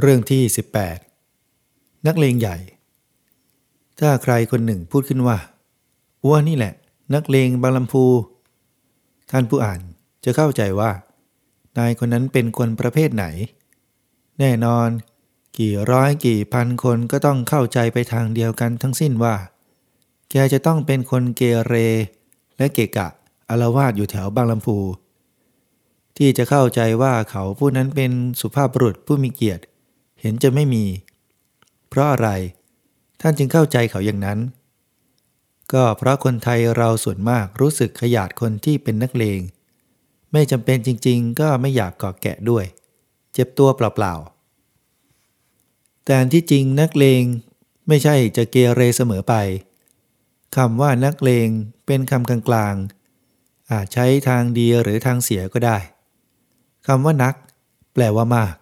เรื่องที่ 18 นักเลงใหญ่ ถ้าใครคนหนึ่งพูดขึ้นว่าอ้วนี่แหละ นักเลงบางลำพู ท่านผู้อ่านจะเข้าใจว่า นายคนนั้นเป็นคนประเภทไหน แน่นอน กี่ร้อยกี่พันคนก็ต้องเข้าใจไปทางเดียวกันทั้งสิ้นว่า แกจะต้องเป็นคนเกเร และเกะกะอารวาสอยู่แถวบางลำพูที่จะเข้าใจว่าเขาผู้นั้นเป็นสุภาพบุรุษผู้มีเกียรติ เห็นจะไม่มี เพราะอะไร ท่านจึงเข้าใจเขาอย่างนั้น ก็เพราะคนไทยเราส่วนมากรู้สึกขยาดคนที่เป็นนักเลง ไม่จำเป็นจริง ๆ ก็ไม่อยากก่อแกะด้วย เจ็บตัวเปล่าๆ แต่ที่จริงนักเลงไม่ใช่จะเกเรเสมอไปคำว่านักเลงเป็นคำกลางๆ อาจใช้ทางดีหรือทางเสียก็ได้คำว่านัก แปลว่ามาก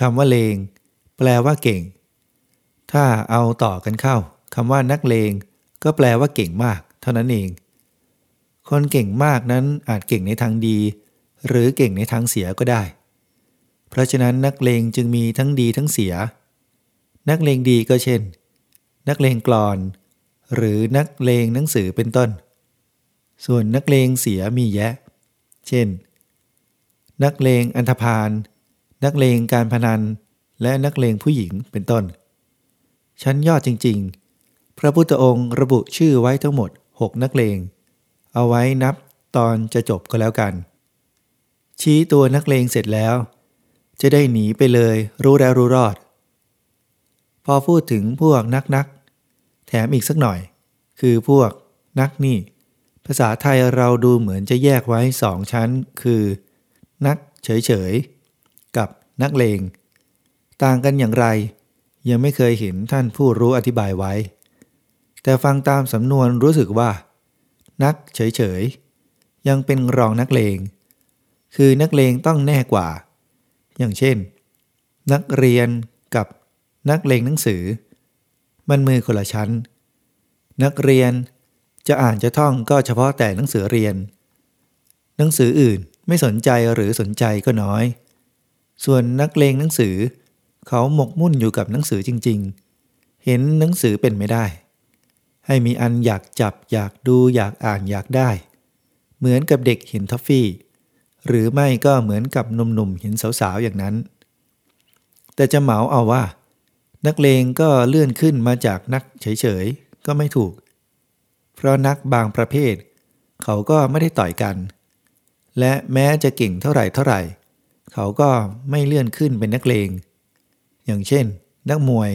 คำว่าเลง แปลว่าเก่ง ถ้าเอาต่อกันเข้าคำว่านักเลง ก็แปลว่าเก่งมาก เท่านั้นเอง คนเก่งมากนั้นอาจเก่งในทางดี หรือเก่งในทางเสียก็ได้ เพราะฉะนั้นนักเลงจึงมีทั้งดีทั้งเสีย นักเลงดีก็เช่น นักเลงกลอน หรือนักเลงหนังสือเป็นต้น ส่วนนักเลงเสียมีแยะ เช่น นักเลงอันธพาล นักเลงการพนัน และนักเลงผู้หญิงเป็นต้น ชั้นยอดจริง ๆ พระพุทธองค์ระบุชื่อไว้ทั้งหมด 6 นักเลง เอาไว้นับตอนจะจบก็แล้วกัน ชี้ตัวนักเลงเสร็จแล้ว จะได้หนีไปเลยรู้แล้วรู้รอด พอพูดถึงพวกนักนักแถมอีกสักหน่อย คือพวกนักนี่ ภาษาไทยเราดูเหมือนจะแยกไว้สองชั้น คือ นักเฉยๆกับ นักเลง ต่างกันอย่างไร ยังไม่เคยเห็นท่านผู้รู้อธิบายไว้ แต่ฟังตามสำนวนรู้สึกว่า นักเฉยๆ ยังเป็นรองนักเลง คือนักเลงต้องแน่กว่า อย่างเช่น นักเรียนกับนักเลงหนังสือ มันมือคนละชั้น นักเรียนจะอ่านจะท่องก็เฉพาะแต่หนังสือเรียน หนังสืออื่นไม่สนใจหรือสนใจก็น้อย ส่วนนักเลงหนังสือ เขาหมกมุ่นอยู่กับหนังสือจริง ๆ เห็นหนังสือเป็นไม่ได้ ให้มีอันอยากจับอยากดูอยากอ่านอยากได้ เหมือนกับเด็กเห็นทอฟฟี่ หรือไม่ก็เหมือนกับหนุ่มๆเห็นสาวๆอย่างนั้น แต่จะเหมาเอาว่า นักเลงก็เลื่อนขึ้นมาจากนักเฉยๆก็ไม่ถูก เพราะนักบางประเภท เขาก็ไม่ได้ต่อยกัน และแม้จะเก่งเท่าไหร่เท่าไหร่ เขาก็ไม่เลื่อนขึ้นเป็นนักเลง อย่างเช่น นักมวย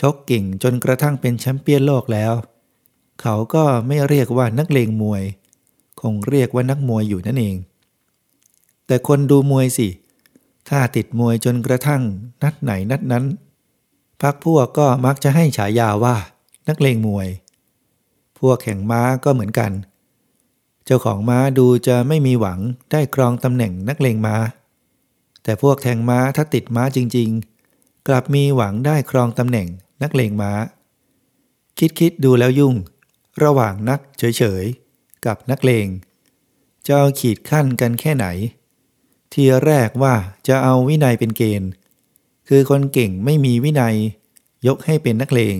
ชกเก่งจนกระทั่งเป็นแชมเปี้ยนโลกแล้ว เขาก็ไม่เรียกว่านักเลงมวย คงเรียกว่านักมวยอยู่นั่นเอง แต่คนดูมวยสิ ถ้าติดมวยจนกระทั่งนัดไหนนัดนั้น พักพวกก็มักจะให้ฉายาว่า นักเลงมวย พวกแข่งม้าก็เหมือนกันเจ้าของม้าดูจะไม่มีหวังได้ครองตำแหน่งนักเลงม้า แต่พวกแทงม้าถ้าติดม้าจริง ๆ กลับมีหวังได้ครองตำแหน่งนักเลงม้า คิดคิดดูแล้วยุ่ง ระหว่างนักเฉยๆ กับนักเลงจะเอาขีดขั้นกันแค่ไหน ทีแรกว่าจะเอาวินัยเป็นเกณฑ์ คือคนเก่งไม่มีวินัย ยกให้เป็นนักเลง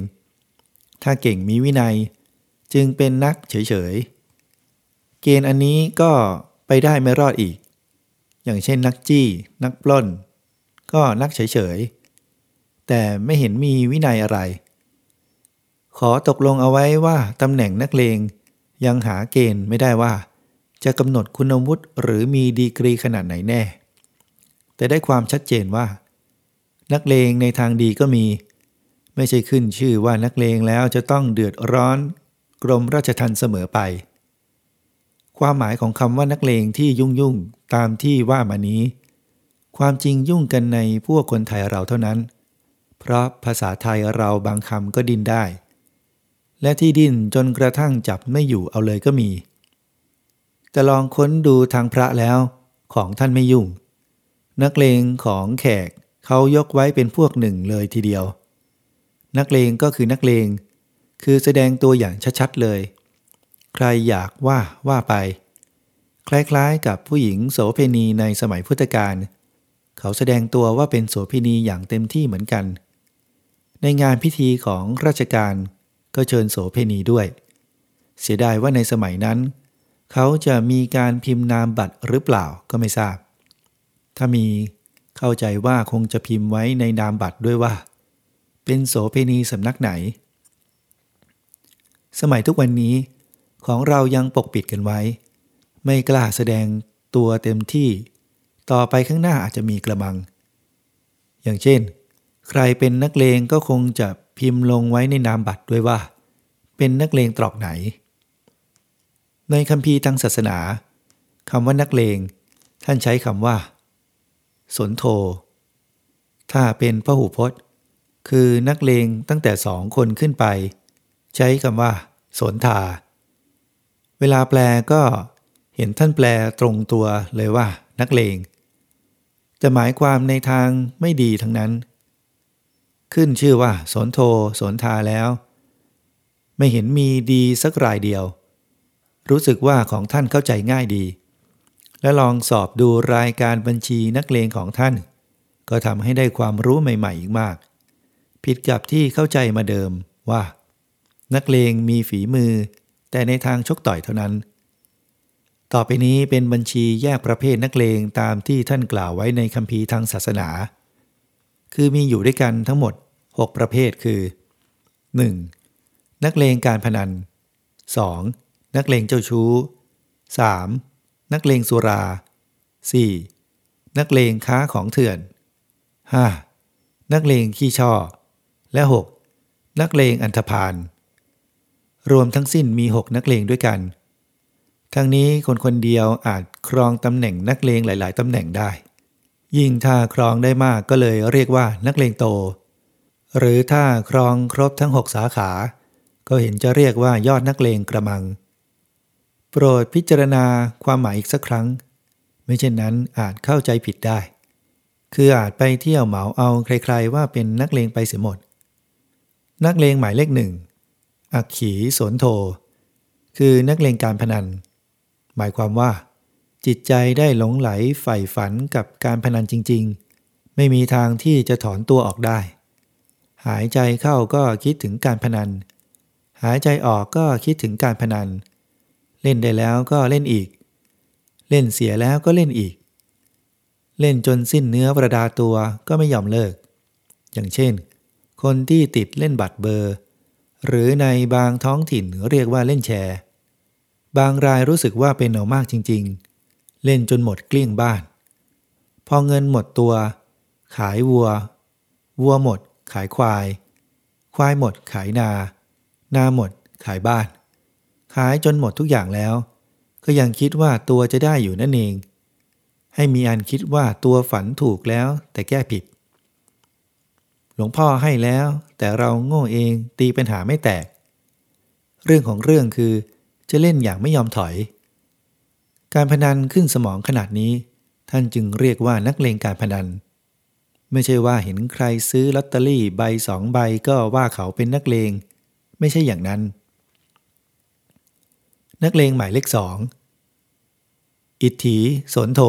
ถ้าเก่งมีวินัย จึงเป็นนักเฉยๆ เกณฑ์อันนี้ก็ไปได้ไม่รอดอีก อย่างเช่นนักจี้ นักปล้น ก็นักเฉยๆ แต่ไม่เห็นมีวินัยอะไร ขอตกลงเอาไว้ว่าตำแหน่งนักเลงยังหาเกณฑ์ไม่ได้ว่า จะกำหนดคุณวุฒิหรือมีดีกรีขนาดไหนแน่ แต่ได้ความชัดเจนว่า นักเลงในทางดีก็มี ไม่ใช่ขึ้นชื่อว่านักเลงแล้วจะต้องเดือดร้อน กรมราชทัณฑ์เสมอไป ความหมายของคำว่านักเลงที่ยุ่งยุ่ง ตามที่ว่ามานี้ ความจริงยุ่งกันในพวกคนไทยเราเท่านั้น เพราะภาษาไทยเราบางคำก็ดิ้นได้ และที่ดิ้นจนกระทั่งจับไม่อยู่เอาเลยก็มี แต่ลองค้นดูทางพระแล้วของท่านไม่ยุ่ง นักเลงของแขกเขายกไว้เป็นพวกหนึ่งเลยทีเดียว นักเลงก็คือนักเลง คือแสดงตัวอย่างชัดๆเลย ใครอยากว่าว่าไป คล้ายๆ กับผู้หญิงโสเพณีในสมัยพุทธกาลเขาแสดงตัวว่าเป็นโสเภณีอย่างเต็มที่เหมือนกัน ในงานพิธีของราชการก็เชิญโสเภณีด้วย เสียดายว่าในสมัยนั้น เขาจะมีการพิมพ์นามบัตรหรือเปล่าก็ไม่ทราบ ถ้ามีเข้าใจว่าคงจะพิมพ์ไว้ในนามบัตรด้วยว่า เป็นโสเภณีสำนักไหน สมัยทุกวันนี้ของเรายังปกปิดกันไว้ ไม่กล้าแสดงตัวเต็มที่ ต่อไปข้างหน้าอาจจะมีกระมัง อย่างเช่น ใครเป็นนักเลงก็คงจะพิมพ์ลงไว้ในนามบัตรด้วยว่า เป็นนักเลงตรอกไหน ในคำพีร์ทางศาสนาคำว่านักเลง ท่านใช้คำว่า สนโท ถ้าเป็นพหูพจน์ คือนักเลงตั้งแต่สองคนขึ้นไป ใช้คำว่า สนทา เวลาแปลก็ เห็นท่านแปลตรงตัวเลยว่า นักเลง จะหมายความในทางไม่ดีทั้งนั้น ขึ้นชื่อว่าสนโทสนทาแล้ว ไม่เห็นมีดีสักรายเดียว รู้สึกว่าของท่านเข้าใจง่ายดี และลองสอบดูรายการบัญชีนักเลงของท่าน ก็ทำให้ได้ความรู้ใหม่ๆอีกมาก ผิดกับที่เข้าใจมาเดิมว่า นักเลงมีฝีมือ แต่ในทางชกต่อยเท่านั้น ต่อไปนี้เป็นบัญชีแยกประเภทนักเลงตามที่ท่านกล่าวไว้ในคัมภีร์ทางศาสนา คือมีอยู่ด้วยกันทั้งหมด 6 ประเภทคือ 1. นักเลงการพนัน 2. นักเลงเจ้าชู้ 3. นักเลงสุรา 4. นักเลงค้าของเถื่อน 5. นักเลงขี้ช่อ และ 6. นักเลงอันธพาลรวมทั้งสิ้นมี 6 นักเลงด้วยกัน ทั้งนี้คนคนเดียวอาจครองตำแหน่งนักเลงหลาย ๆตำแหน่งได้ ยิ่งถ้าครองได้มากก็เลยเรียกว่านักเลงโต หรือถ้าครองครบทั้งหกสาขา ก็เห็นจะเรียกว่ายอดนักเลงกระมัง โปรดพิจารณาความหมายอีกสักครั้ง ไม่เช่นนั้นอาจเข้าใจผิดได้ คืออาจไปเที่ยวเหมาเอาใคร ๆ ว่าเป็นนักเลงไปเสียหมด นักเลงหมายเลขหนึ่งอักขีสนโท คือนักเลงการพนัน หมายความว่า จิตใจได้หลงไหลใฝ่ฝันกับการพนันจริง ๆ ไม่มีทางที่จะถอนตัวออกได้ หายใจเข้าก็คิดถึงการพนัน หายใจออกก็คิดถึงการพนัน เล่นได้แล้วก็เล่นอีก เล่นเสียแล้วก็เล่นอีก เล่นจนสิ้นเนื้อประดาตัวก็ไม่ยอมเลิก อย่างเช่น คนที่ติดเล่นบัตรเบอร์ หรือในบางท้องถิ่นเรียกว่าเล่นแชร์ บางรายรู้สึกว่าเป็นเอามากจริง ๆ เล่นจนหมดเกลี้ยงบ้าน พอเงินหมดตัว ขายวัว วัวหมด ขายควาย ควายหมด ขายนา นาหมด ขายบ้าน ขายจนหมดทุกอย่างแล้ว ก็ยังคิดว่าตัวจะได้อยู่นั่นเอง ให้มีอันคิดว่าตัวฝันถูกแล้วแต่แก้ผิด หลวงพ่อให้แล้วแต่เราโง่เองตีปัญหาไม่แตก เรื่องของเรื่องคือ จะเล่นอย่างไม่ยอมถอย การพนันขึ้นสมองขนาดนี้ ท่านจึงเรียกว่านักเลงการพนัน ไม่ใช่ว่าเห็นใครซื้อลอตเตอรี่ใบสองใบก็ว่าเขาเป็นนักเลง ไม่ใช่อย่างนั้น นักเลงหมายเลขสองอิทธิสนโท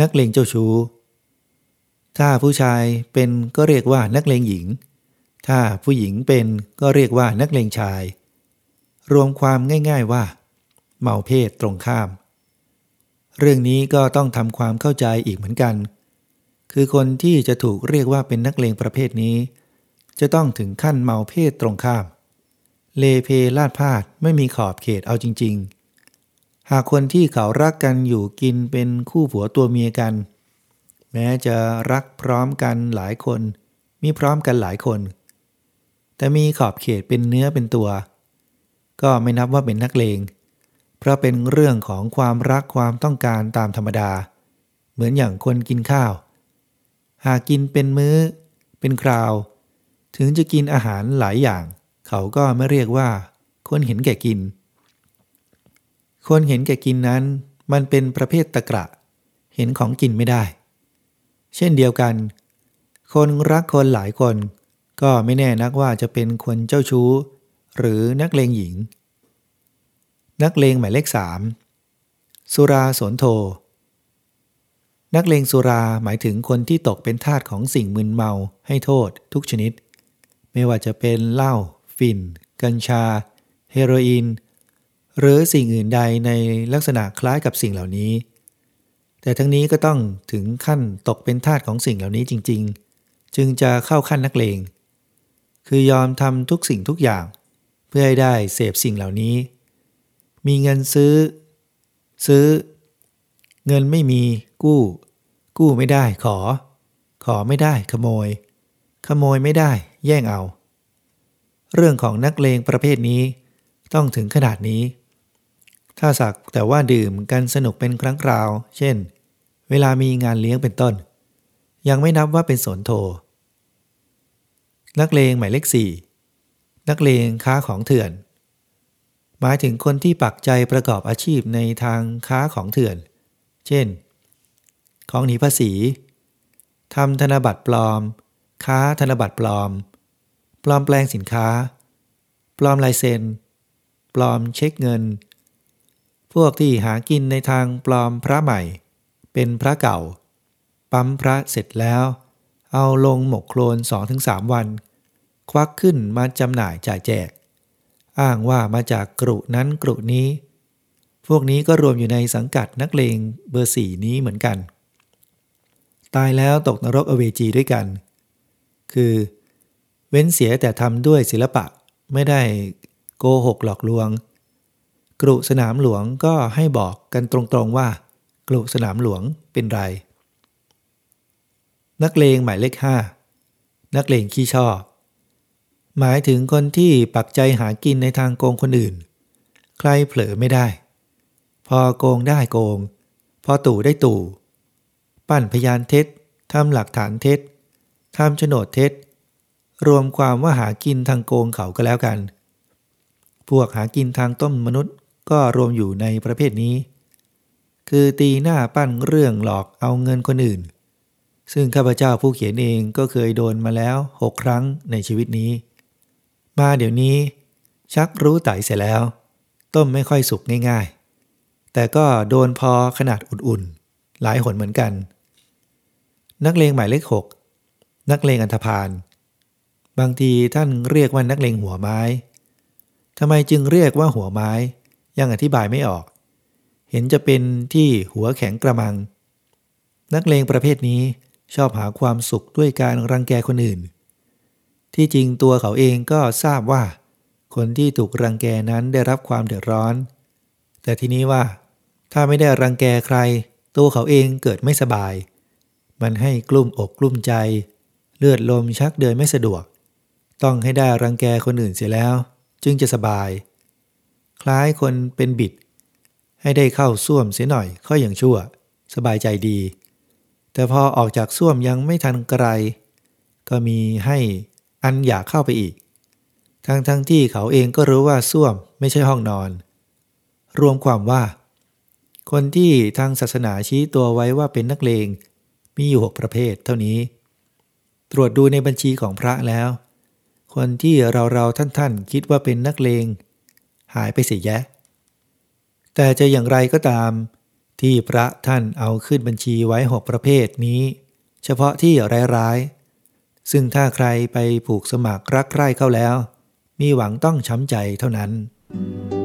นักเลงเจ้าชู้ ถ้าผู้ชายเป็นก็เรียกว่านักเลงหญิง ถ้าผู้หญิงเป็นก็เรียกว่านักเลงชาย รวมความง่าย ๆว่า เมาเพศตรงข้าม เรื่องนี้ก็ต้องทำความเข้าใจอีกเหมือนกัน คือคนที่จะถูกเรียกว่าเป็นนักเลงประเภทนี้ จะต้องถึงขั้นเมาเพศตรงข้าม เลเพลาดพาดไม่มีขอบเขตเอาจริง ๆ หากคนที่เขารักกันอยู่กินเป็นคู่ผัวตัวเมียกัน แม้จะรักพร้อมกันหลายคน มีพร้อมกันหลายคน แต่มีขอบเขตเป็นเนื้อเป็นตัว ก็ไม่นับว่าเป็นนักเลง เพราะเป็นเรื่องของความรักความต้องการตามธรรมดา เหมือนอย่างคนกินข้าว หากกินเป็นมื้อ เป็นคราว ถึงจะกินอาหารหลายอย่าง เขาก็ไม่เรียกว่า คนเห็นแก่กิน คนเห็นแก่กินนั้น มันเป็นประเภทตะกระ เห็นของกินไม่ได้ เช่นเดียวกัน คนรักคนหลายคน ก็ไม่แน่นักว่าจะเป็นคนเจ้าชู้ หรือนักเลงหญิง นักเลงหมายเลขสามสุราสนโท นักเลงสุราหมายถึงคนที่ตกเป็นทาสของสิ่งมึนเมาให้โทษทุกชนิด ไม่ว่าจะเป็นเหล้าฝิ่น กัญชา เฮโรอีน หรือสิ่งอื่นใดในลักษณะคล้ายกับสิ่งเหล่านี้ แต่ทั้งนี้ก็ต้องถึงขั้นตกเป็นทาสของสิ่งเหล่านี้จริง ๆ จึงจะเข้าขั้นนักเลง คือยอมทำทุกสิ่งทุกอย่าง พื่อให้ได้เสพสิ่งเหล่านี้ มีเงินซื้อ ซื้อ เงินไม่มีกู้ กู้ไม่ได้ขอ ขอไม่ได้ขโมย ขโมยไม่ได้แย่งเอา เรื่องของนักเลงประเภทนี้ต้องถึงขนาดนี้ ถ้าสักแต่ว่าดื่มกันสนุกเป็นครั้งคราว เช่น เวลามีงานเลี้ยงเป็นต้น ยังไม่นับว่าเป็นสนโท นักเลงหมายเลขสี่ นักเลงค้าของเถื่อน หมายถึงคนที่ปักใจประกอบอาชีพในทางค้าของเถื่อน เช่น ของหนีภาษีทำธนบัตรปลอม ค้าธนบัตรปลอม ปลอมแปลงสินค้า ปลอมลายเซ็น ปลอมเช็คเงิน พวกที่หากินในทางปลอมพระใหม่ เป็นพระเก่า ปั๊มพระเสร็จแล้ว เอาลงหมกโคลน2-3วัน ควักขึ้นมาจำหน่ายจ่ายแจก อ้างว่ามาจากกรุนั้นกรุนี้ พวกนี้ก็รวมอยู่ในสังกัดนักเลงเบอร์สี่นี้เหมือนกัน ตายแล้วตกนรกอเวจีด้วยกัน คือ เว้นเสียแต่ทำด้วยศิลปะไม่ได้โกหกหลอกลวง กรุสนามหลวงก็ให้บอกกันตรงๆว่า กรุสนามหลวงเป็นไร นักเลงหมายเลขห้านักเลงขี้ชอบ หมายถึงคนที่ปักใจหากินในทางโกงคนอื่น ใครเผลอไม่ได้ พอโกงได้โกง พอตู่ได้ตู่ ปั้นพยานเท็จทำหลักฐานเท็จทำโฉนดเท็จ รวมความว่าหากินทางโกงเขาก็แล้วกัน พวกหากินทางต้มมนุษย์ก็รวมอยู่ในประเภทนี้ คือตีหน้าปั้นเรื่องหลอกเอาเงินคนอื่น ซึ่งข้าพเจ้าผู้เขียนเองก็เคยโดนมาแล้วหกครั้งในชีวิตนี้ มาเดี๋ยวนี้ ชักรู้ไต่เสร็จแล้ว ต้มไม่ค่อยสุกง่ายๆ แต่ก็โดนพอขนาดอุ่นๆ หลายหนเหมือนกัน นักเลงหมายเลขหกนักเลงอันธพาลบางทีท่านเรียกว่านักเลงหัวไม้ทำไมจึงเรียกว่าหัวไม้ ยังอธิบายไม่ออก เห็นจะเป็นที่หัวแข็งกระมัง นักเลงประเภทนี้ชอบหาความสุขด้วยการรังแกคนอื่น ที่จริงตัวเขาเองก็ทราบว่า คนที่ถูกรังแกนั้นได้รับความเดือดร้อน แต่ทีนี้ว่า ถ้าไม่ได้รังแกใคร ตัวเขาเองเกิดไม่สบาย มันให้กลุ้มอกกลุ้มใจ เลือดลมชักเดินไม่สะดวก ต้องให้ได้รังแกคนอื่นเสียแล้ว จึงจะสบาย คล้ายคนเป็นบิด ให้ได้เข้าส้วมเสียหน่อยก็ยังชั่ว สบายใจดี แต่พอออกจากส้วมยังไม่ทันไกล ก็มีให้ อันอยากเข้าไปอีก ทั้งทั้งที่เขาเองก็รู้ว่าส้วมไม่ใช่ห้องนอน รวมความว่า คนที่ทางศาสนาชี้ตัวไว้ว่าเป็นนักเลงมีอยู่หกประเภทเท่านี้ ตรวจดูในบัญชีของพระแล้ว คนที่เราเราท่านท่านคิดว่าเป็นนักเลง หายไปเสียแยะ แต่จะอย่างไรก็ตาม ที่พระท่านเอาขึ้นบัญชีไว้หกประเภทนี้ เฉพาะที่ร้ายๆ ซึ่งถ้าใครไปผูกสมัครรักใคร่เข้าแล้ว มีหวังต้องช้ำใจเท่านั้น「